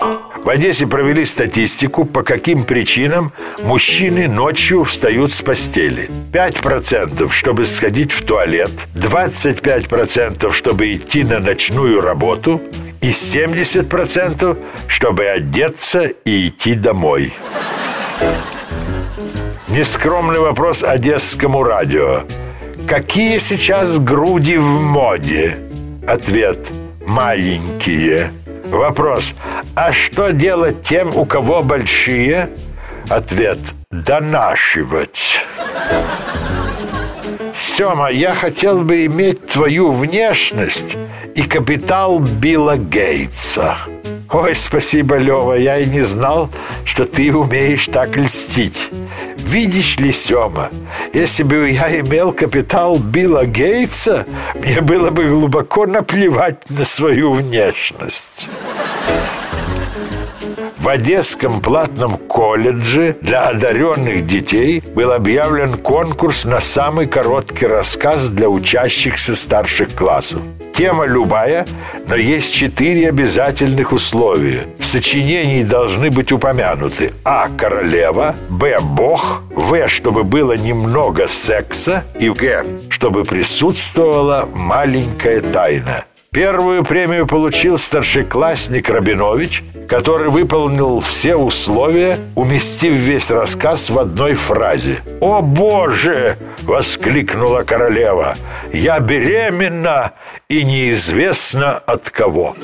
В Одессе провели статистику, по каким причинам мужчины ночью встают с постели. 5% чтобы сходить в туалет, 25% чтобы идти на ночную работу и 70% чтобы одеться и идти домой. Нескромный вопрос Одесскому радио. Какие сейчас груди в моде? Ответ – маленькие. Вопрос – а что делать тем, у кого большие? Ответ – донашивать. Сема, я хотел бы иметь твою внешность и капитал Билла Гейтса. Ой, спасибо, Лева, я и не знал, что ты умеешь так льстить. Видишь ли, Сема, если бы я имел капитал Билла Гейтса, мне было бы глубоко наплевать на свою внешность. В Одесском платном колледже для одаренных детей был объявлен конкурс на самый короткий рассказ для учащихся старших классов. Тема любая, но есть четыре обязательных условия. В сочинении должны быть упомянуты А. Королева, Б. Бог, В. Чтобы было немного секса и Г. Чтобы присутствовала маленькая тайна. Первую премию получил старшеклассник Рабинович, который выполнил все условия, уместив весь рассказ в одной фразе. «О боже!» — воскликнула королева. «Я беременна и неизвестно от кого».